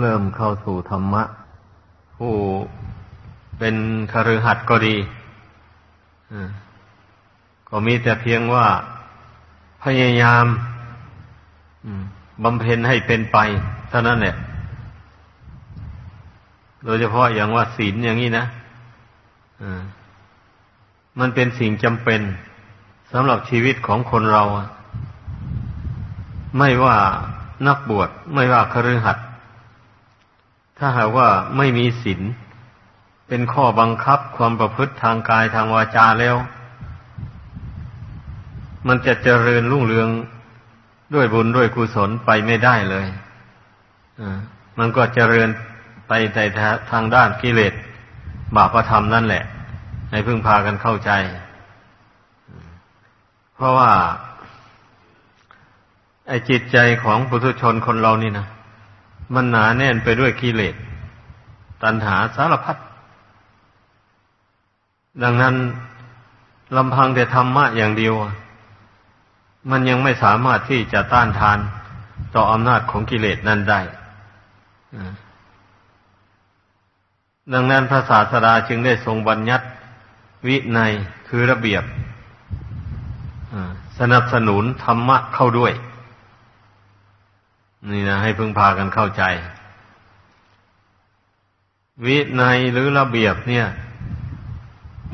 เริ่มเข้าสู่ธรรมะ ผู้เป็นคฤหัสถ์ก็ดีก็มีแต่เพียงว่าพยายามบำเพ็ญให้เป็นไปเท่านั้นแหละโดยเฉพาะอย่างว่าศีลอย่างนี้นะมันเป็นสิ่งจำเป็นสำหรับชีวิตของคนเรา ไม่ว่านักบวชไม่ว่าคฤหัสถ์ ถ้าหากว่าไม่มีศีลเป็นข้อบังคับความประพฤติทางกายทางวาจาแล้ว มันจะเจริญรุ่งเรืองด้วยบุญด้วยกุศลไปไม่ได้เลยมันก็เจริญไปแต่ทางด้านกิเลสบาปธรรมนั่นแหละ ให้พึ่งพากันเข้าใจ เพราะว่า ไอ้จิตใจของปุถุชนคนเรานี่นะ มันหนาแน่นไปด้วยกิเลสตัณหาสารพัดดังนั้นลำพังแต่ธรรมะอย่างเดียว มันยังไม่สามารถที่จะต้านทานต่ออำนาจของกิเลสนั้นได้ดังนั้นพระศาสดาจึงได้ทรงบัญญัติวินัยคือระเบียบสนับสนุนธรรมะเข้าด้วย นี่นะให้พึงพากันเข้าใจ วินัยหรือระเบียบเนี่ย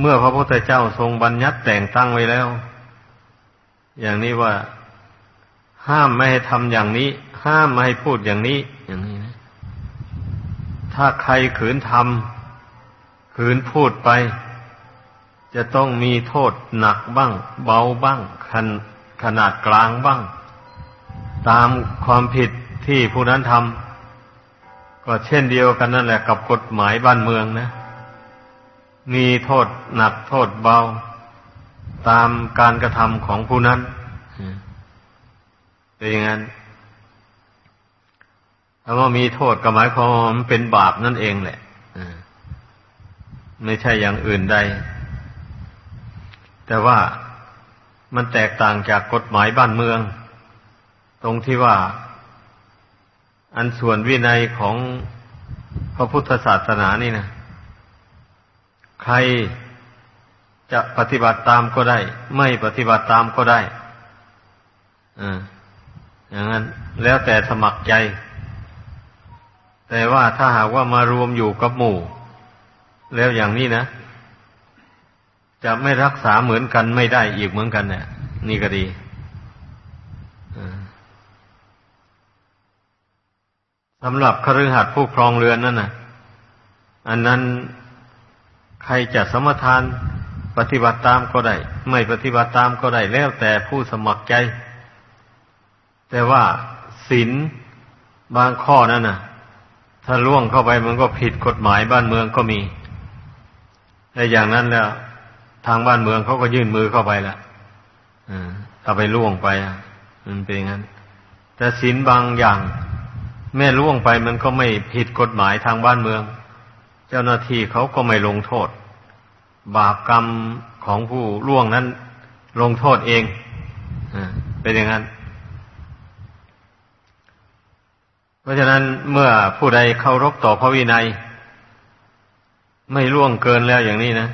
เมื่อพระพุทธเจ้าทรงบัญญัติแต่งตั้งไว้แล้ว อย่างนี้ว่า ห้ามไม่ให้ทำอย่างนี้ ห้ามไม่ให้พูดอย่างนี้ อย่างนี้นะ ถ้าใครขืนทำขืนพูดไป จะต้องมีโทษหนักบ้าง เบาบ้างขนขนาดกลางบ้าง ตามความผิดที่ผู้นั้นทำก็เช่นเดียวกันนั่นแหละกับกฎหมายบ้านเมืองนะ มีโทษหนักโทษเบา ตามการกระทำของผู้นั้นเป็นอย่างนั้นถ้าว่ามีโทษก็หมายความมันเป็นบาปนั่นเองแหละไม่ใช่อย่างอื่นใด แต่ว่ามันแตกต่างจากกฎหมายบ้านเมือง ตรงที่ว่า อันส่วนวินัยของพระพุทธศาสนานี่นะใครจะปฏิบัติตามก็ได้ ไม่ปฏิบัติตามก็ได้อ่าอย่างนั้น แล้วแต่สมัครใจ แต่ว่าถ้าหากว่ามารวมอยู่กับหมู่ แล้วอย่างนี้นะ จะไม่รักษาเหมือนกันไม่ได้อีกเหมือนกันเนี่ยนี่ก็ดี สำหรับคฤหัสถ์ผู้ครองเรือนนั่นน่ะอันนั้นใครจะสมทานปฏิบัติตามก็ได้ ไม่ปฏิบัติตามก็ได้แล้วแต่ผู้สมัครใจ แต่ว่าศีลบางข้อนั่นน่ะถ้าล่วงเข้าไปมันก็ผิดกฎหมายบ้านเมืองก็มีแต่อย่างนั้นแล้ว ทางบ้านเมืองเขาก็ยื่นมือเข้าไปละถ้าไปล่วงไปมันเป็นงั้น แต่ศีลบางอย่าง แม่ล่วงไปมันก็ไม่ผิดกฎหมายทางบ้านเมือง เจ้าหน้าที่เขาก็ไม่ลงโทษ บาปกรรมของผู้ล่วงนั้น ลงโทษเองเป็นอย่างนั้น เพราะฉะนั้นเมื่อผู้ใดเคารพต่อพระวินัย ไม่ล่วงเกินแล้วอย่างนี้นะ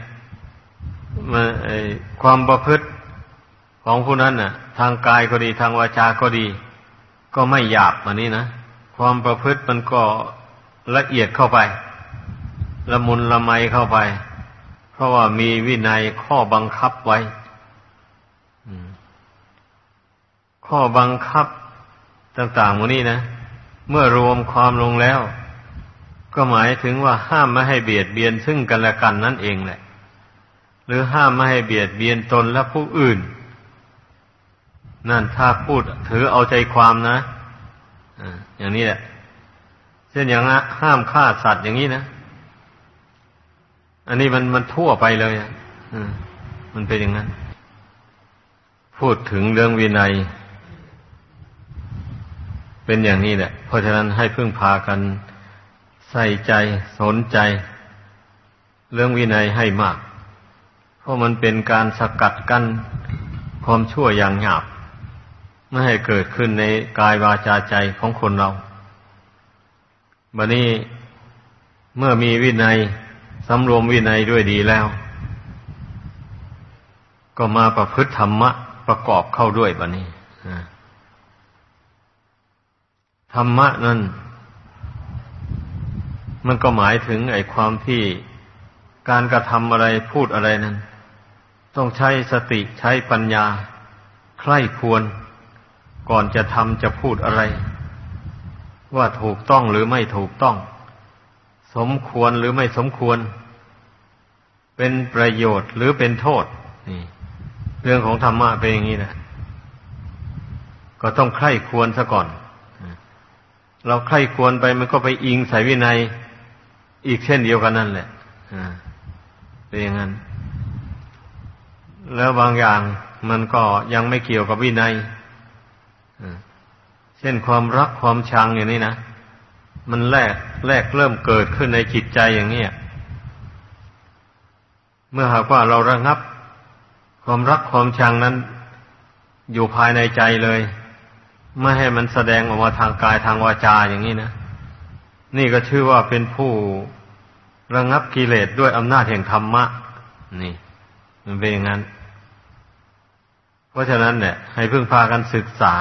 ความประพฤติของผู้นั้นน่ะ ทางกายก็ดีทางวาจาก็ดี ก็ไม่หยาบมานี้นะ ความประพฤติมันก็ละเอียดเข้าไป ละมุนละไมเข้าไป เพราะว่ามีวินัยข้อบังคับไว้ข้อบังคับต่างๆหมดนี้นะ เมื่อรวมความลงแล้ว ก็หมายถึงว่าห้ามไม่ให้เบียดเบียนซึ่งกันและกันนั่นเองแหละ หรือห้ามไม่ให้เบียดเบียนตนและผู้อื่น นั่นถ้าพูดถือเอาใจความนะ อย่างนี้แหละ เช่นอย่างห้ามฆ่าสัตว์อย่างนี้นะ อันนี้มันมันทั่วไปเลยอะมันเป็นอย่างนั้น พูดถึงเรื่องวินัย เป็นอย่างนี้แหละ เพราะฉะนั้นให้พึ่งพากันใส่ใจสนใจ เรื่องวินัยให้มาก เพราะมันเป็นการสกัดกั้นความชั่วอย่างหยาบ ไม่ให้เกิดขึ้นในกายวาจาใจของคนเราบัดนี้เมื่อมีวินัยสำรวมวินัยด้วยดีแล้ว ก็มาประพฤติธรรมะประกอบเข้าด้วยบัดนี้ธรรมะนั้น มันก็หมายถึงไอ้ความที่การกระทำอะไรพูดอะไรนั้น ต้องใช้สติใช้ปัญญา ใคร่ควร ก่อนจะทำจะพูดอะไร ว่าถูกต้องหรือไม่ถูกต้อง สมควรหรือไม่สมควร เป็นประโยชน์หรือเป็นโทษนี่เรื่องของธรรมะเป็นอย่างนี้นะก็ต้องใคร่ควรซะก่อน เราใคร่ควรไปมันก็ไปอิงใส่วินัย อีกเช่นเดียวกันนั่นแหละเป็นอย่างนั้น แล้วบางอย่างมันก็ยังไม่เกี่ยวกับวินัย เช่นความรักความชังอย่างนี้นะมันแรกแรกเริ่มเกิดขึ้นในจิตใจอย่างนี้เมื่อหากว่าเราระงับ ความรักความชังนั้น อยู่ภายในใจเลยไม่ให้มันแสดงออกมาทางกายทางวาจาอย่างนี้นะนี่ก็ชื่อว่าเป็นผู้ระงับกิเลสด้วยอำนาจแห่งธรรมะ นี่ มันเป็นอย่างนั้น เพราะฉะนั้นเนี่ยให้พึ่งพากันศึกษา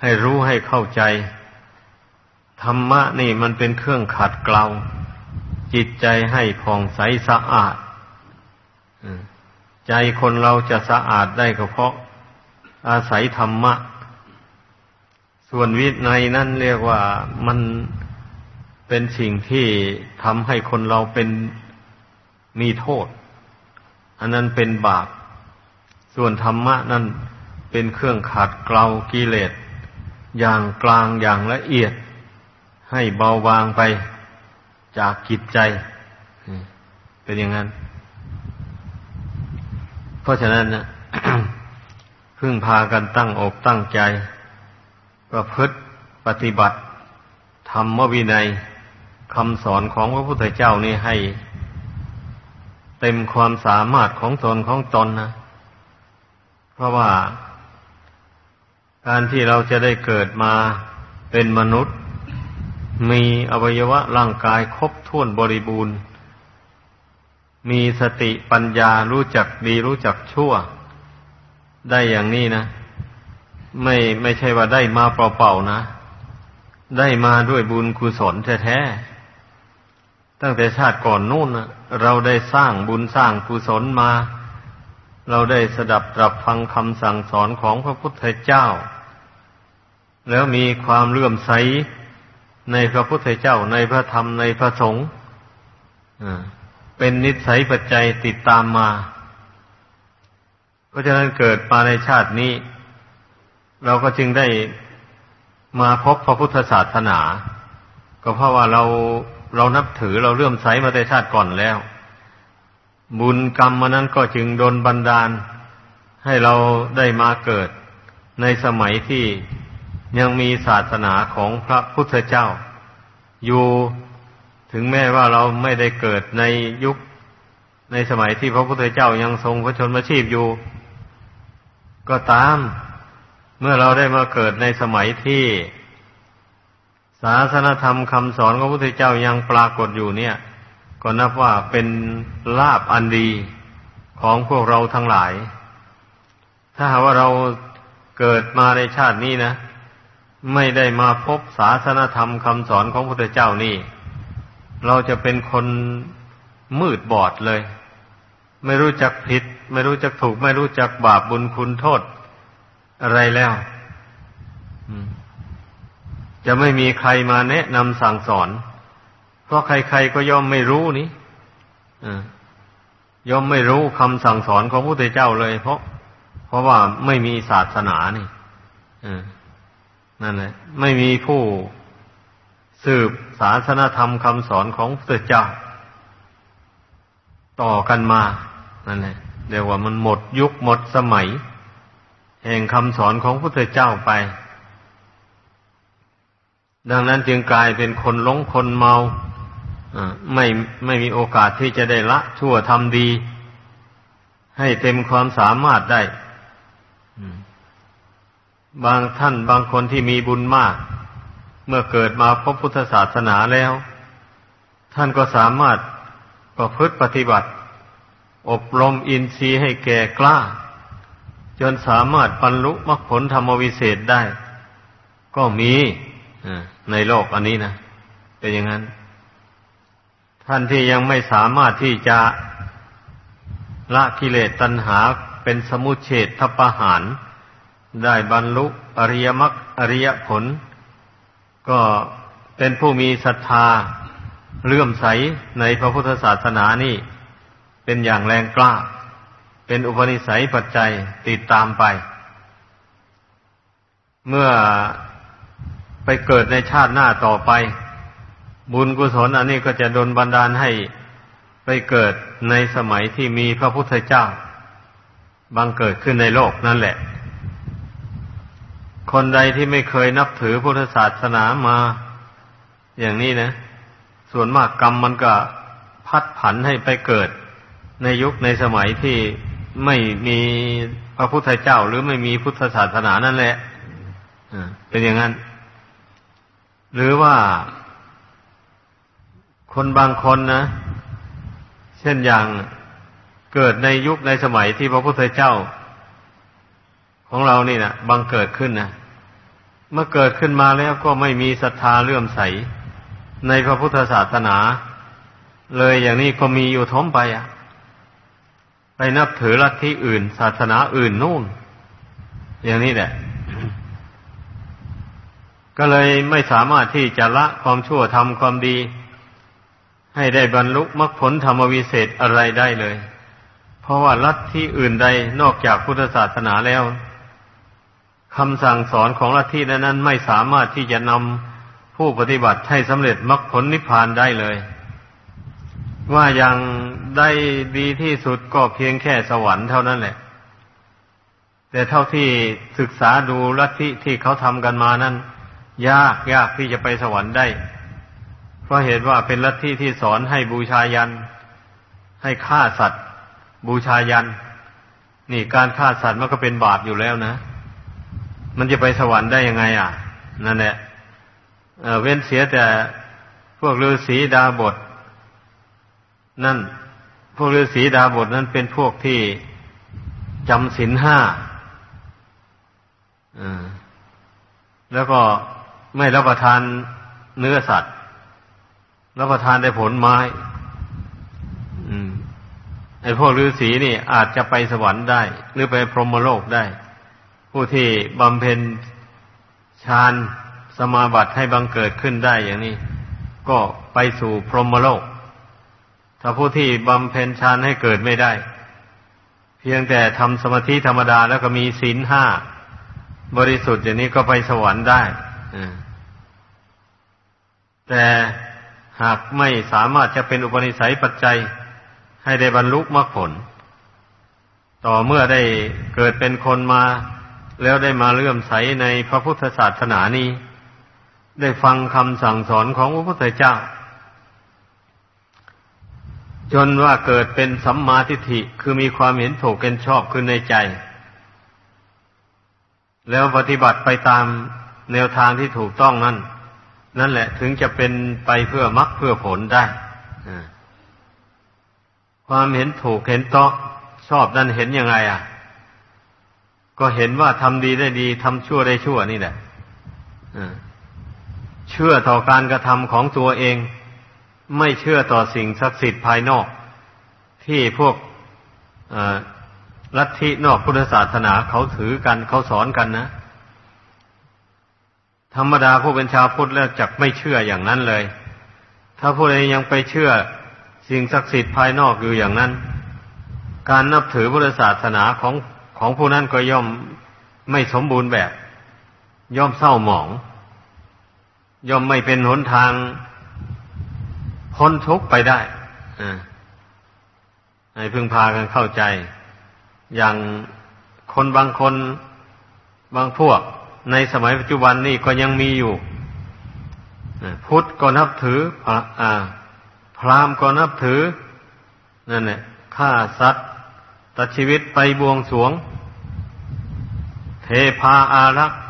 ให้รู้ให้เข้าใจ ธรรมะนี่มันเป็นเครื่องขัดเกลา จิตใจให้ผ่องใสสะอาดใจคนเราจะสะอาดได้ก็เพราะ อาศัยธรรมะ ส่วนวินัยนั่นเรียกว่ามันเป็นสิ่งที่ทำให้คนเราเป็นมีโทษ อันนั้นเป็นบาป ส่วนธรรมะนั่นเป็นเครื่องขัดเกลากิเลส อย่างกลางอย่างละเอียด ให้เบาบางไปจากกิจใจ เป็นอย่างนั้น เพราะฉะนั้นนะพึ่งพากันตั้งอกตั้งใจ ประพฤติปฏิบัติ ธรรมวินัยคำสอนของพระพุทธเจ้านี่ให้เต็มความสามารถของตนของตนนะ เพราะว่า การที่เราจะได้เกิดมาเป็นมนุษย์ มีอวัยวะร่างกายครบถ้วนบริบูรณ์ มีสติปัญญารู้จักดีรู้จักชั่ว ได้อย่างนี้นะ ไม่ไม่ใช่ว่าได้มาเปล่าๆนะ ได้มาด้วยบุญกุศลแท้ๆตั้งแต่ชาติก่อนนู่นเราได้สร้างบุญสร้างกุศลมา เราได้สดับตรับฟังคำสั่งสอนของพระพุทธเจ้า แล้วมีความเลื่อมใสในพระพุทธเจ้าในพระธรรมในพระสงฆ์เป็นนิสัยปัจจัยติดตามมา เพราะฉะนั้นเกิดมาในชาตินี้ เราก็จึงได้มาพบพระพุทธศาสนา ก็เพราะว่าเราเรานับถือเราเลื่อมใสมาแต่ชาติก่อนแล้ว บุญกรรมมานั้นก็จึงโดนบันดาล ให้เราได้มาเกิดในสมัยที่ยังมีศาสนาของพระพุทธเจ้า อยู่ถึงแม้ว่าเราไม่ได้เกิดในยุค ในสมัยที่พระพุทธเจ้ายังทรงพระชนมชีพอยู่ ก็ตาม เมื่อเราได้มาเกิดในสมัยที่ศาสนธรรมคำสอนของพระพุทธเจ้ายังปรากฏอยู่เนี่ย ก็นับว่าเป็นลาบอันดีของพวกเราทั้งหลาย ถ้าหากว่าเราเกิดมาในชาตินี้นะ ไม่ได้มาพบศาสนธรรมคำสอนของพระพุทธเจ้านี่ เราจะเป็นคนมืดบอดเลย ไม่รู้จักผิด ไม่รู้จักถูก ไม่รู้จักบาปบุญคุณโทษ อะไรแล้วจะไม่มีใครมาแนะนำสั่งสอน เพราะใครๆก็ย่อมไม่รู้นี่ย่อมไม่รู้คำสั่งสอนของพระพุทธเจ้าเลย เพราะ เพราะว่าไม่มีศาสนานี่นั่นแหละไม่มีผู้สืบศาสนธรรมคำสอนของพระพุทธเจ้า ต่อกันมานั่นแหละเรียกว่ามันหมดยุคหมดสมัย แห่งคำสอนของพระพุทธเจ้าไป ดังนั้นจึงกลายเป็นคนหลงคนเมา ไม่ไม่มีโอกาสที่จะได้ละชั่วทำดี ให้เต็มความสามารถได้บางท่านบางคนที่มีบุญมาก เมื่อเกิดมาพบพุทธศาสนาแล้ว ท่านก็สามารถประพฤติปฏิบัติ อบรมอินทรีย์ให้แก่กล้า จนสามารถบรรลุมรรคผลธรรมวิเศษได้ ก็มีในโลกอันนี้นะเป็นอย่างนั้น ท่านที่ยังไม่สามารถที่จะละกิเลสตัณหาเป็นสมุเฉดทปหารได้บรรลุอริยมรรคอริยผล ก็เป็นผู้มีศรัทธาเลื่อมใสในพระพุทธศาสนานี่ เป็นอย่างแรงกล้า เป็นอุปนิสัยปัจจัยติดตามไป เมื่อไปเกิดในชาติหน้าต่อไป บุญกุศลอันนี้ก็จะดลบันดาลให้ไปเกิดในสมัยที่มีพระพุทธเจ้า บังเกิดขึ้นในโลกนั่นแหละ คนใดที่ไม่เคยนับถือพุทธศาสนามา อย่างนี้นะ ส่วนมากกรรมมันก็พัดผันให้ไปเกิดในยุคในสมัยที่ไม่มีพระพุทธเจ้า หรือไม่มีพุทธศาสนานั่นแหละเป็นอย่างนั้น หรือว่า คนบางคนนะ เช่นอย่างเกิดในยุคในสมัยที่พระพุทธเจ้า ของเรานี่นะบังเกิดขึ้นนะเมื่อเกิดขึ้นมาแล้วก็ไม่มีศรัทธาเลื่อมใส ในพระพุทธศาสนา เลยอย่างนี้ก็มีอยู่ท้มไปอะไปนับถือลัทธิอื่น ศาสนาอื่นนู่น อย่างนี้แหละ ก็เลยไม่สามารถที่จะละความชั่วทำความดี ให้ได้บรรลุมรรคผลธรรมวิเศษอะไรได้เลย เพราะว่าลัทธิอื่นใดนอกจากพุทธศาสนาแล้วคำสั่งสอนของลัทธินั้นไม่สามารถที่จะนำผู้ปฏิบัติให้สำเร็จมรรคผลนิพพานได้เลย ว่าอย่างได้ดีที่สุดก็เพียงแค่สวรรค์เท่านั้นแหละ แต่เท่าที่ศึกษาดูลัทธิที่เขาทำกันมานั้น ยากยากที่จะไปสวรรค์ได้ ราะเหตุว่าเป็นลัทธิที่สอนให้บูชายัน ให้ฆ่าสัตว์ บูชายัน นี่การฆ่าสัตว์มันก็เป็นบาปอยู่แล้วนะ มันจะไปสวรรค์ได้ยังไง อะ นั่นแหละเเว้นเสียแต่พวกฤาษีดาบท นั่น พวกฤาษีดาบทนั้นเป็นพวกที่จำศีลห้าแล้วก็ไม่รับประทานเนื้อสัตว์ รับประทานได้ผลไม้ไอ้พวกฤาษีนี่อาจจะไปสวรรค์ได้ หรือไปพรหมโลกได้ ผู้ที่บำเพ็ญฌานสมาบัติให้บังเกิดขึ้นได้อย่างนี้ ก็ไปสู่พรหมโลก ถ้าผู้ที่บำเพ็ญฌานให้เกิดไม่ได้ เพียงแต่ทำสมาธิธรรมดาแล้วก็มีศีลห้าบริสุทธิ์อย่างนี้ก็ไปสวรรค์ได้แต่ หากไม่สามารถจะเป็นอุปนิสัยปัจจัย ให้ได้บรรลุมรรคผล ต่อเมื่อได้เกิดเป็นคนมา แล้วได้มาเลื่อมใสในพระพุทธศาสนานี้ ได้ฟังคำสั่งสอนของพระพุทธเจ้า จนว่าเกิดเป็นสัมมาทิฏฐิคือมีความเห็นถูกเป็นชอบขึ้นในใจ แล้วปฏิบัติไปตามแนวทางที่ถูกต้องนั้น นั่นแหละ ถึงจะเป็นไปเพื่อมรรคเพื่อผลได้ความเห็นถูกเห็นต้องชอบนั่นเห็นยังไง อะ ก็เห็นว่าทำดีได้ดีทำชั่วได้ชั่วนี่แหละเชื่อต่อการกระทำของตัวเอง ไม่เชื่อต่อสิ่งศักดิ์สิทธิ์ภายนอก ที่พวกลัทธินอกพุทธศาสนาเขาถือกันเขาสอนกันนะ ธรรมดาผู้เป็นชาวพุทธแล้วจักไม่เชื่ออย่างนั้นเลย ถ้าผู้ใดยังไปเชื่อสิ่งศักดิ์สิทธิ์ภายนอกอยู่อย่างนั้น การนับถือพุทธศาสนาของของผู้นั้นก็ย่อมไม่สมบูรณ์แบบ ย่อมเศร้าหมอง ย่อมไม่เป็นหนทางพ้นทุกข์ไปได้ให้พึงพากันเข้าใจ อย่างคนบางคนบางพวก ในสมัยปัจจุบันนี่ก็ยังมีอยู่ พุทธก็นับถือพราหมณ์ก็นับถือนั่นแหละฆ่าสัตว์ตัดชีวิตไปบวงสวง เทพาอารักษ์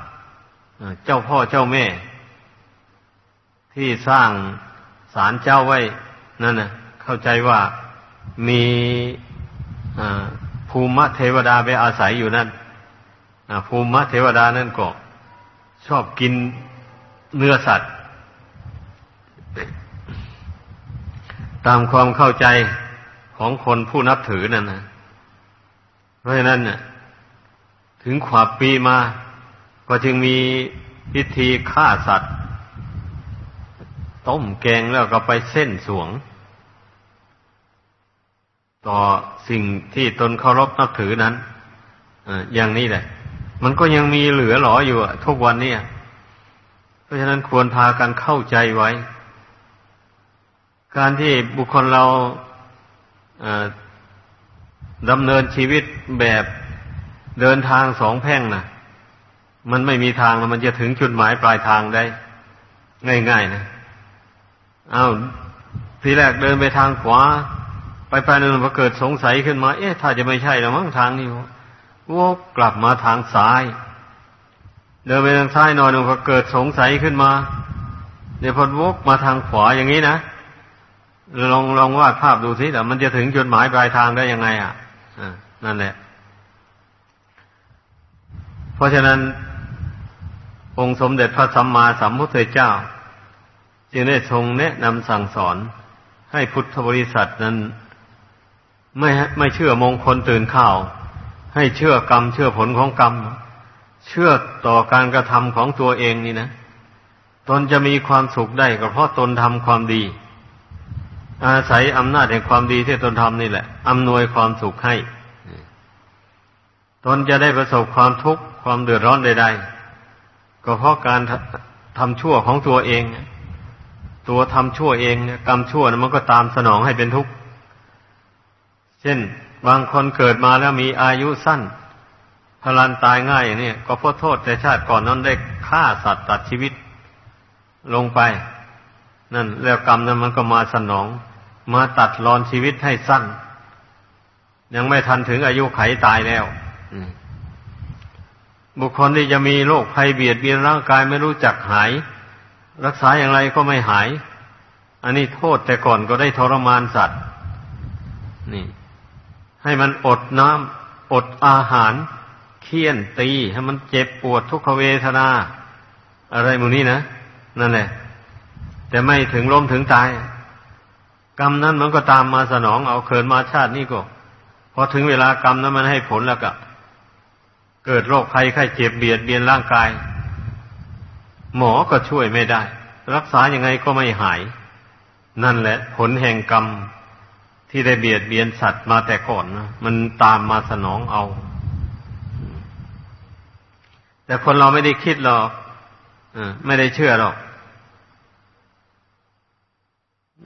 เจ้าพ่อเจ้าแม่ ที่สร้างศาลเจ้าไว้นั่นนะเข้าใจว่ามีภูมิเทวดาไปอาศัยอยู่นั่น ภูมิเทวดานั่นก็ ชอบกินเนื้อสัตว์ ตามความเข้าใจของคนผู้นับถือนั่นนะเพราะฉะนั้นน่ะถึงขวบปีมา ก็จึงมีพิธีฆ่าสัตว์ ต้มแกงแล้วก็ไปเส้นสวง ต่อสิ่งที่ตนเคารพนับถือนั้นอย่างนี้แหละ มันก็ยังมีเหลือหลออยู่ทุกวันนี้เพราะฉะนั้นควรพากันเข้าใจไว้ การที่บุคคลเราดำเนินชีวิตแบบเดินทางสองแพ่งนะมันไม่มีทางแล้วมันจะถึงจุดหมายปลายทางได้ ง่ายๆนะอา้าวทีแรกเดินไปทางขวา ไปไปนึงพอเกิดสงสัยขึ้นมา เอ๊ะ ถ้าจะไม่ใช่แล้วมั้งทางนี้ วกกลับมาทางซ้าย เดินไปทางซ้ายหน่อยหนึ่งพอเกิดสงสัยขึ้นมาเดี๋ยวพอวกมาทางขวาอย่างนี้นะลองลองวาดภาพดูสิแต่มันจะถึงจุดหมายปลายทางได้ยังไงอะนั่นแหละ เพราะฉะนั้น องค์สมเด็จพระสัมมาสัมพุทธเจ้า จึงได้ทรงแนะนำสั่งสอน ให้พุทธบริษัทนั้น ไม่ไม่เชื่อมงคลตื่นข่าว ให้เชื่อกรรม เชื่อผลของกรรม เชื่อต่อการกระทำของตัวเองนี่นะตนจะมีความสุขได้ก็เพราะตนทำความดี อาศัยอำนาจแห่งความดีที่ตนทำนี่แหละอำนวยความสุขให้ ตนจะได้ประสบความทุกข์ความเดือดร้อนใดๆก็เพราะการทำชั่วของตัวเอง ตัวทำชั่วเองกรรมชั่วมันก็ตามสนองให้เป็นทุกข์เช่น บางคนเกิดมาแล้วมีอายุสั้นพลันตายง่ายอย่างนี้ก็เพราะโทษแต่ชาติก่อนนั้นได้ฆ่าสัตว์ตัดชีวิตลงไป นั่น แล้วกรรมนั้นมันก็มาสนอง มาตัดรอนชีวิตให้สั้น ยังไม่ทันถึงอายุไขตายแล้วบุคคลที่จะมีโรคภัยเบียดเบียนร่างกายไม่รู้จักหาย รักษาอย่างไรก็ไม่หาย อันนี้โทษแต่ก่อนก็ได้ทรมานสัตว์ นี่ ให้มันอดน้ำอดอาหาร เคี่ยนตี ให้มันเจ็บปวดทุกขเวทนา อะไรมูนี้นะ นั่นแหละ แต่ไม่ถึงล้มถึงตาย กรรมนั้นมันก็ตามมาสนองเอาเกิดมาชาตินี้ก็พอถึงเวลากรรมนั้นมันให้ผลแล้วก็เกิดโรคภัยไข้เจ็บเบียดเบียนร่างกาย หมอก็ช่วยไม่ได้ รักษายังไงก็ไม่หาย นั่นแหละ ผลแห่งกรรม ที่ได้เบียดเบียนสัตว์มาแต่ก่อนนะมันตามมาสนองเอา แต่คนเราไม่ได้คิดหรอกไม่ได้เชื่อหรอก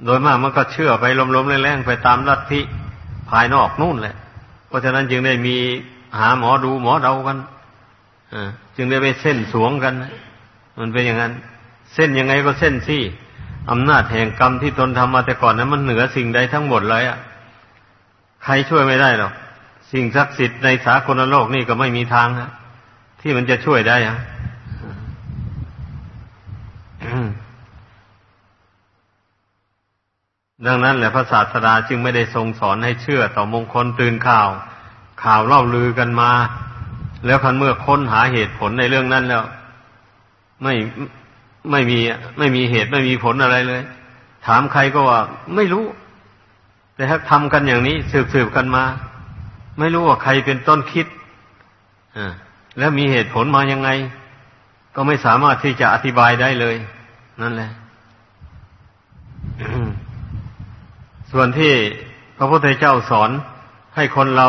โดยมากมันก็เชื่อไปล้มๆแรงๆไปตามลัทธิภายนอกนู่นแหละ เพราะฉะนั้นจึงได้มีหาหมอดูหมอเดากันจึงได้ไปเส้นสวงกัน มันเป็นอย่างนั้น เส้นยังไงก็เส้นสิ อำนาจแห่งกรรมที่ตนทำมาแต่ก่อนนั้นมันเหนือสิ่งใดทั้งหมดเลยอะ ใครช่วยไม่ได้หรอก สิ่งศักดิ์สิทธิ์ในสากลโลกนี่ก็ไม่มีทางนะที่มันจะช่วยได้อะดังนั้นแหละพระศาสดาจึงไม่ได้ทรงสอนให้เชื่อต่อมงคลตื่นข่าว ข่าวเล่าลือกันมา แล้วคันเมื่อค้นหาเหตุผลในเรื่องนั้นแล้ว ไม่ ไม่มีไม่มีเหตุไม่มีผลอะไรเลย ถามใครก็ว่าไม่รู้ แต่ถ้าทำกันอย่างนี้สืบสืบกันมา ไม่รู้ว่าใครเป็นต้นคิดแล้วมีเหตุผลมายังไง ก็ไม่สามารถที่จะอธิบายได้เลย นั่นแหละส่วนที่พระพุทธเจ้าสอนให้คนเรา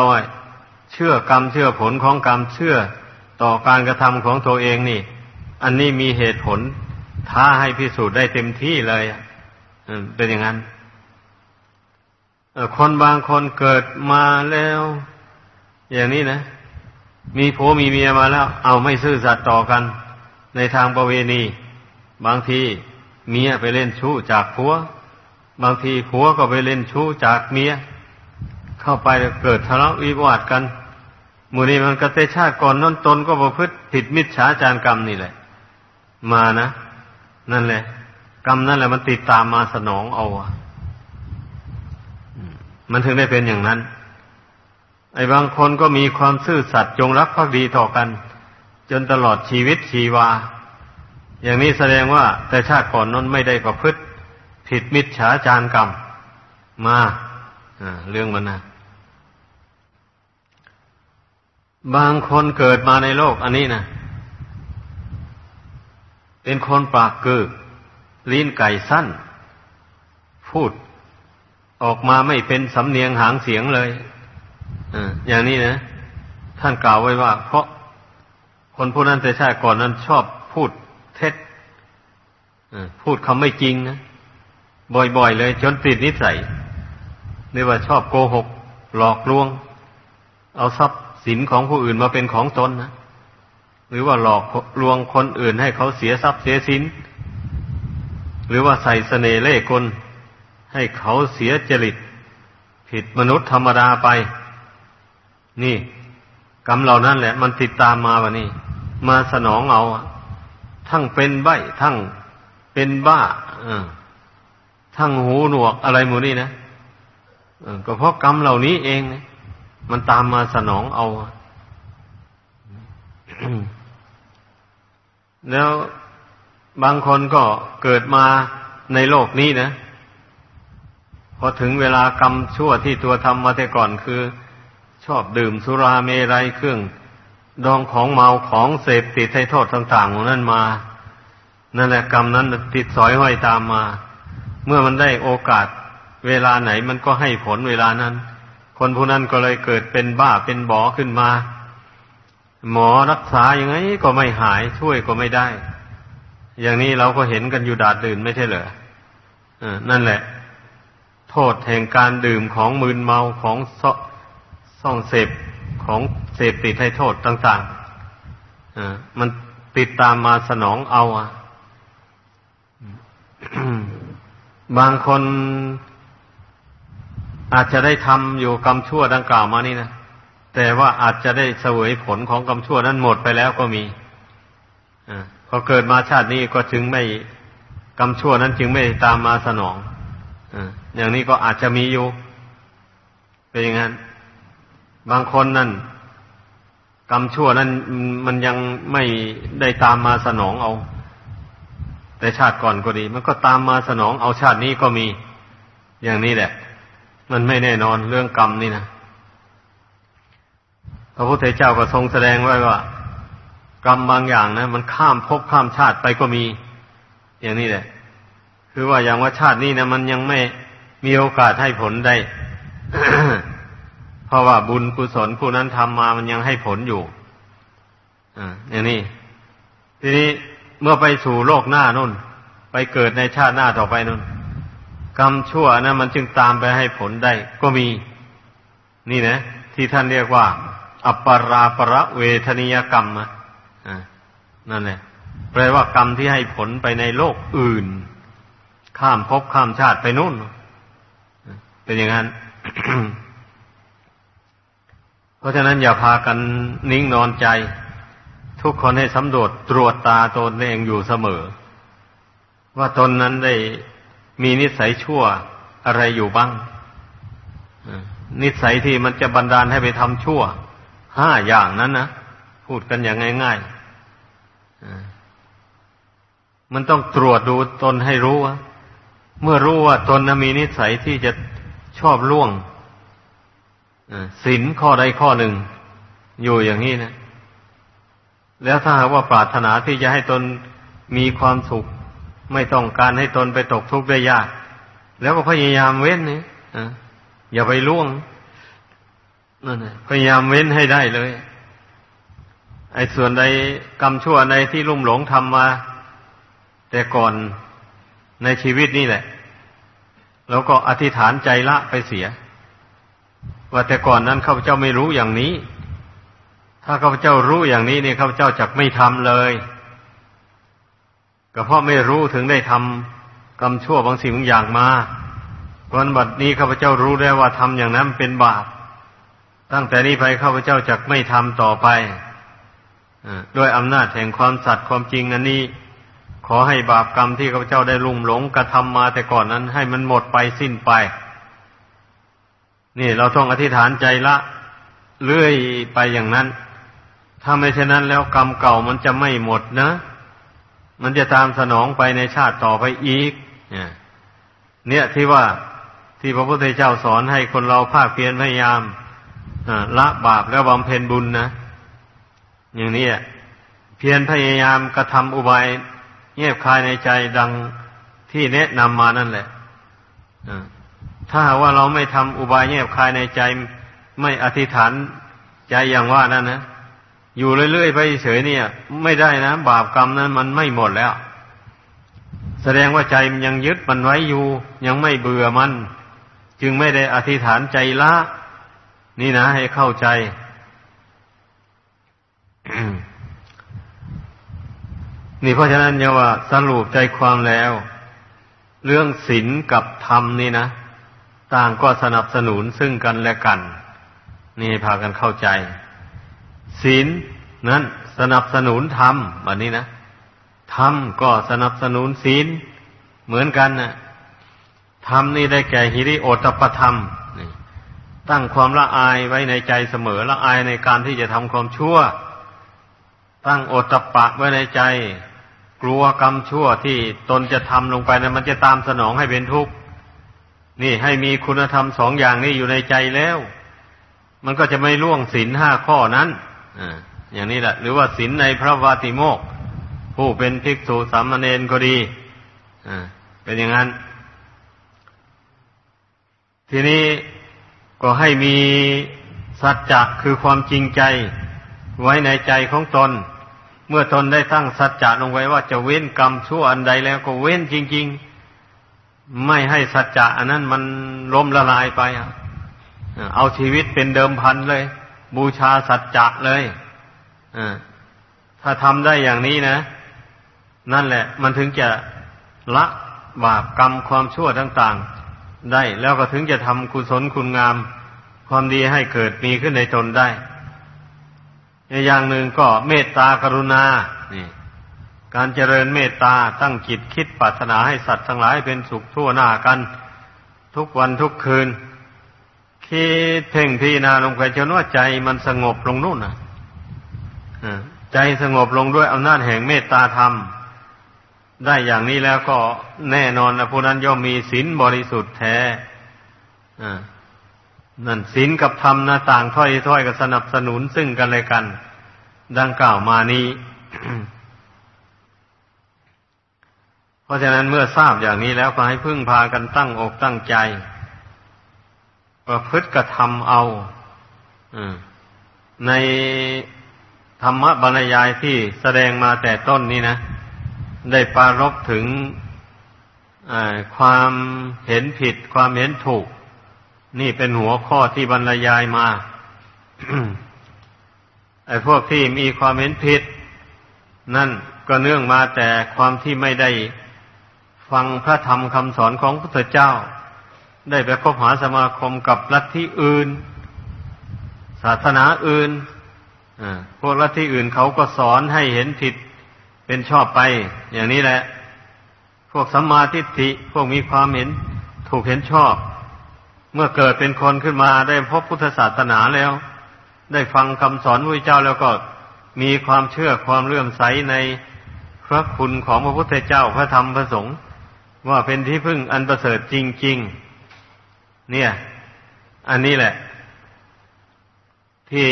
เชื่อกรรมเชื่อผลของกรรมเชื่อต่อการกระทำของตัวเองนี่ อันนี้มีเหตุผล ท้าให้พิสูจน์ได้เต็มที่เลยเป็นอย่างนั้นคนบางคนเกิดมาแล้ว อย่างนี้นะ มีผัวมีเมียมาแล้ว เอาไม่ซื่อสัตย์ต่อกัน ในทางประเวณี บางทีเมียไปเล่นชู้จากผัว บางทีผัวก็ไปเล่นชู้จากเมีย เข้าไปเกิดทะเลาะวิวาทกันมูนี้มันกเตชาติก่อนน้นตนก็ประพฤติผิดมิจฉาจารกรรมนี่แหละ มานะ นั่นแหละ กรรมนั่นแหละมันติดตามมาสนองเอามันถึงได้เป็นอย่างนั้น ไอ้บางคนก็มีความซื่อสัตย์จงรักภักดีต่อกัน จนตลอดชีวิตชีวา อย่างนี้แสดงว่า แต่ชาติก่อนนั้นไม่ได้ประพฤติ ผิดมิจฉาจารกรรม มาเรื่องมันนะบางคนเกิดมาในโลกอันนี้นะ เป็นคนปากเกือลิ้นไก่สั้น พูดออกมาไม่เป็นสำเนียงหางเสียงเลยอย่างนี้นะ ท่านกล่าวไว้ว่า เพราะคนผู้นั้นแต่ชาติก่อนนั้นชอบพูดเท็จพูดคำไม่จริงนะบ่อยๆเลย จนติดนิสัยเรียกว่าชอบโกหก หลอกลวง เอาทรัพย์สินของผู้อื่นมาเป็นของตนนะ หรือว่าหลอกลวงคนอื่นให้เขาเสียทรัพย์เสียสิน หรือว่าใส่เสน่ห์เล่กล ให้เขาเสียจริต ผิดมนุษย์ธรรมดาไป นี่ กรรมเหล่านั้นแหละ มันติดตามมาวะนี่มาสนองเอา ทั้งเป็นใบทั้งเป็นบ้าทั้งหูหนวกอะไรหมูนี่นะก็เพราะกรรมเหล่านี้เอง มันตามมาสนองเอา แล้วบางคนก็เกิดมาในโลกนี้นะ พอถึงเวลากรรมชั่วที่ตัวทำมาแต่ก่อนคือ ชอบดื่มสุราเมรัยเครื่อง ดองของเมาของเสพติดให้โทษต่างๆของนั่นมา นั่นแหละกรรมนั้นติดสอยห้อยตามมา เมื่อมันได้โอกาสเวลาไหนมันก็ให้ผลเวลานั้น คนผู้นั้นก็เลยเกิดเป็นบ้าเป็นบอขึ้นมา หมอรักษาอย่างไงก็ไม่หายช่วยก็ไม่ได้ อย่างนี้เราก็เห็นกันอยู่ดาดดื่นไม่ใช่เหรออนั่นแหละ โทษแห่งการดื่มของมืนเมาของซ่องเสพของเสพติดให้โทษต่างๆอ่ามันติดตามมาสนองเอาอะบางคนอาจจะได้ทำอยู่กรรมชั่วดังกล่าวมานี่นะ แต่ว่าอาจจะได้เสวยผลของกรรมชั่วนั้นหมดไปแล้วก็มีอพอเกิดมาชาตินี้ก็จึงไม่กรรมชั่วนั้นจึงไม่ตามมาสนองอย่างนี้ก็อาจจะมีอยู่ เป็นอย่างนั้น บางคนนั่นกรรมชั่วนั้นมันยังไม่ได้ตามมาสนองเอา แต่ชาติก่อนก็ดี มันก็ตามมาสนองเอาชาตินี้ก็มี อย่างนี้แหละ มันไม่แน่นอนเรื่องกรรมนี่นะ พระพุทธเจ้าก็ทรงแสดงไว้ว่า กรรมบางอย่างนะมันข้ามภพข้ามชาติไปก็มี อย่างนี้แหละ คือว่าอย่างว่าชาตินี้นะมันยังไม่มีโอกาสให้ผลได้ เพราะว่าบุญกุศลผู้นั้นทำมามันยังให้ผลอยู่อ่าอย่างนี้ทีนี้เมื่อไปสู่โลกหน้านุ่น ไปเกิดในชาติหน้าต่อไปนุ่น กรรมชั่วนะมันจึงตามไปให้ผลได้ ก็มี นี่นะ ที่ท่านเรียกว่า อัปปราประเวทนิยกรรมอะนั่นแหละแปลว่ากรรมที่ให้ผลไปในโลกอื่น ข้ามภพข้ามชาติไปนู่น เป็นอย่างนั้น เพราะฉะนั้นอย่าพากันนิ่งนอนใจ ทุกคนให้สำรวจตรวจตาตนเองอยู่เสมอ ว่าตนนั้นได้มีนิสัยชั่วอะไรอยู่บ้าง นิสัยที่มันจะบันดาลให้ไปทำชั่ว ห้าอย่างนั้นนะพูดกันอย่างง่ายๆมันต้องตรวจดูตนให้รู้ว่าเมื่อรู้ว่าตนมีนิสัยที่จะชอบล่วงศีลข้อใดข้อหนึ่ง อยู่อย่างนี้นะ แล้วถ้าหากว่าปรารถนาที่จะให้ตนมีความสุข ไม่ต้องการให้ตนไปตกทุกข์ได้ยาก แล้วก็พยายามเว้นนี่อย่าไปล่วง นั่นพยายามเว้นให้ได้เลย ไอ้ส่วนใดกรรมชั่วใดที่ลุ่มหลงทำมา แต่ก่อนในชีวิตนี่แหละ แล้วก็อธิษฐานใจละไปเสีย ว่าแต่ก่อนนั้นข้าพเจ้าไม่รู้อย่างนี้ ถ้าข้าพเจ้ารู้อย่างนี้เนี่ยข้าพเจ้าจักไม่ทำเลยก็เพราะไม่รู้ถึงได้ทำกรรมชั่วบางสิ่งบางอย่างมาวันบัดนี้ข้าพเจ้ารู้แล้วว่าทำอย่างนั้นเป็นบาป ตั้งแต่นี้ไปข้าพเจ้าจักไม่ทำต่อไปด้วยอำนาจแห่งความสัตย์ความจริงอันนี้ ขอให้บาปกรรมที่ข้าพเจ้าได้ลุ่มหลงกระทำมาแต่ก่อนนั้น ให้มันหมดไปสิ้นไป นี่เราต้องอธิษฐานใจละเรื่อยไปอย่างนั้น ถ้าไม่เช่นนั้นแล้วกรรมเก่ามันจะไม่หมดนะ มันจะตามสนองไปในชาติต่อไปอีก เนี่ยเนี่ยที่ว่าที่พระพุทธเจ้าสอนให้คนเราภาคเพียรพยายาม ละบาปแล้วบำเพ็ญบุญนะ อย่างนี้เพียรพยายามกระทำอุบายเงียบคายในใจดังที่แนะนำมานั่นแหละถ้าว่าเราไม่ทำอุบายเงียบคายในใจ ไม่อธิษฐานใจอย่างว่านั้นนะอยู่เรื่อยๆไปเฉยเนี่ย ไม่ได้นะ บาปกรรมนั้นมันไม่หมดแล้ว แสดงว่าใจมันยังยึดมันไว้อยู่ ยังไม่เบื่อมัน จึงไม่ได้อธิษฐานใจละ นี่นะให้เข้าใจ นี่เพราะฉะนั้นเนี่ยว่าสรุปใจความแล้ว เรื่องศีลกับธรรมนี่นะ ต่างก็สนับสนุนซึ่งกันและกัน นี่พากันเข้าใจศีลนั้นสนับสนุนธรรมแบบนี้นะธรรมก็สนับสนุนศีลเหมือนกันนะธรรมนี่ได้แก่ฮิริโอตปธรรม ตั้งความละอายไว้ในใจเสมอละอายในการที่จะทำความชั่ว ตั้งโอตปะไว้ในใจ กลัวกรรมชั่วที่ตนจะทำลงไปนะมันจะตามสนองให้เป็นทุกข์นี่ให้มีคุณธรรมสองอย่างนี้อยู่ในใจแล้ว มันก็จะไม่ล่วงศีลห้าข้อนั้นอย่างนี้แหละ หรือว่าศีลในพระวาติโมกผู้เป็นภิกษุสามเณรก็ดีเป็นอย่างนั้น ทีนี้ ก็ให้มีสัจจะคือความจริงใจไว้ในใจของตน เมื่อตนได้ตั้งสัจจะลงไว้ว่าจะเว้นกรรมชั่วอันใดแล้วก็เว้นจริง ๆ ไม่ให้สัจจะอันนั้นมันล้มละลายไปเอาชีวิตเป็นเดิมพันเลย บูชาสัจจะเลยถ้าทำได้อย่างนี้นะ นั่นแหละ มันถึงจะละบาปกรรมความชั่วต่าง ๆ ได้ แล้วก็ถึงจะทำกุศลคุณงาม ความดีให้เกิดมีขึ้นในตนได้อย่างหนึ่งก็เมตตากรุณานี่การเจริญเมตตาตั้งจิตคิดปรารถนาให้สัตว์ทั้งหลายเป็นสุขทั่วหน้ากัน ทุกวันทุกคืน คิดเพ่งพิจารณาลงไปจนว่าใจมันสงบลงนู่นนะใจสงบลงด้วยอำนาจแห่งเมตตาธรรม ได้อย่างนี้แล้วก็แน่นอนนะผู้นั้นย่อมมีศีลบริสุทธิ์แท้นั่นศีลกับธรรมนะต่างถ้อยถ้อยกับสนับสนุนซึ่งกันและกัน ดังกล่าวมานี้ เพราะฉะนั้นเมื่อทราบอย่างนี้แล้วก็ให้พึ่งพากันตั้งอกตั้งใจ ประพฤติกระทำเอาในธรรมบรรยายที่แสดงมาแต่ต้นนี้นะ ได้ปารบถึงความเห็นผิด ความเห็นถูก นี่เป็นหัวข้อที่บรรยายมาไอ้พวกที่มีความเห็นผิด นั่นก็เนื่องมาแต่ความที่ไม่ได้ฟังพระธรรมคำสอนของพระพุทธเจ้า ได้ไปคบหาสมาคมกับลัทธิอื่น ศาสนาอื่นพวกลัทธิอื่นเขาก็สอนให้เห็นผิด เป็นชอบไป อย่างนี้แหละ พวกสัมมาทิฏฐิพวกมีความเห็น ถูกเห็นชอบ เมื่อเกิดเป็นคนขึ้นมาได้พบพุทธศาสนาแล้ว ได้ฟังคำสอนพระเจ้าแล้วก็มีความเชื่อความเลื่อมใสในพระคุณของพระพุทธเจ้าพระธรรมพระสงฆ์ว่าเป็นที่พึ่งอันประเสริฐจริง ๆ เนี่ย อันนี้แหละ ที่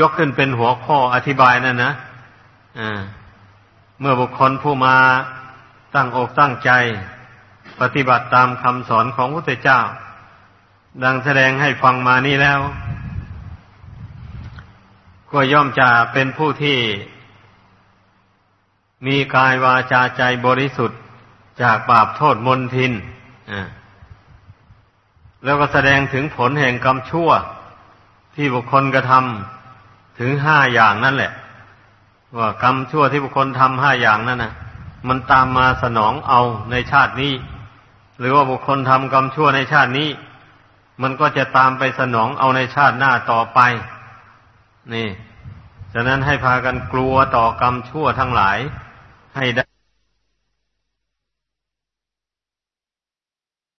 ยกขึ้นเป็นหัวข้ออธิบายนั่นนะอ่า เมื่อบุคคลผู้มาตั้งอกตั้งใจ ปฏิบัติตามคำสอนของพระพุทธเจ้า ดังแสดงให้ฟังมานี้แล้ว ก็ย่อมจะเป็นผู้ที่ มีกายวาจาใจบริสุทธิ์จากบาปโทษมนทินแล้วก็แสดงถึงผลแห่งกรรมชั่ว ที่บุคคลกระทำถึงห้าอย่างนั่นแหละ ว่ากรรมชั่วที่บุคคลทำห้าอย่างนั่นนะมันตามมาสนองเอาในชาตินี้ หรือว่าบุคคลทำกรรมชั่วในชาตินี้ มันก็จะตามไปสนองเอาในชาติหน้าต่อไป นี่ฉะนั้นให้พากันกลัวต่อกรรมชั่วทั้งหลายให้ได้